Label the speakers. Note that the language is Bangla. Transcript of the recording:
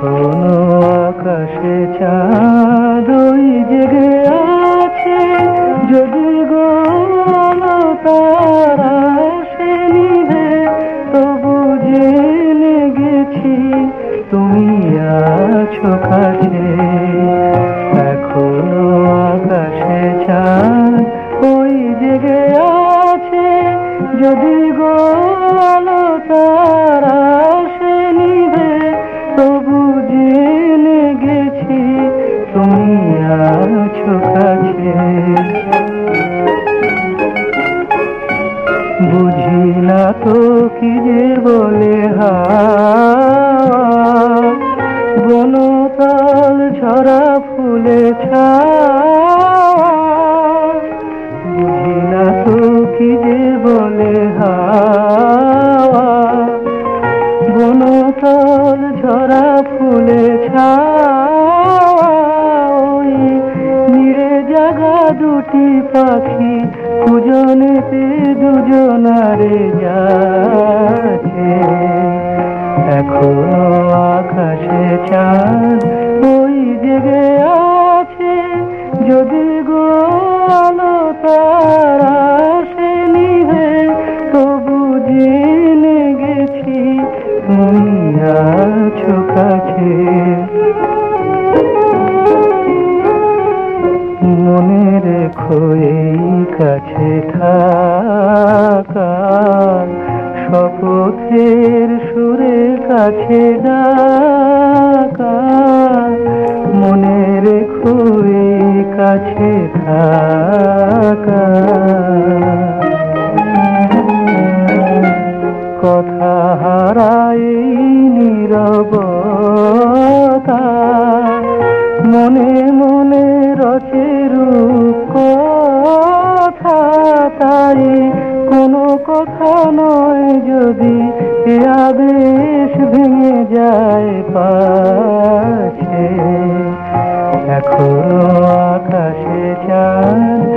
Speaker 1: এখনও আকাশে চাঁদই জেগে আছে। যদি গো তারা তবু যে লেগেছি তুমি আছো তুমি আছো কাছে। বুঝি না তো কি যে বলে বনতাল ঝরা ফুলে ছা বুঝি না তো কি যে বলে বনতাল ঝরা ফুলে ছা দুটি পাখি কুজনেতে দুজনারে যাচ্ছে। এখনও আকাশে চাঁদ, ওই জেগে আছে। যদি গো আলো তারা সে নিভে, তবু জেনে গেছি, তুমি আছো কাছে। কাছে থাকা শপথের সুরে কাছে ডাকা মনে কাছে থাকা কথা হারাই নীরবতা মনে মনে যদি আদেশ ভেঙে যায় পাশে এখন আকাশে চায়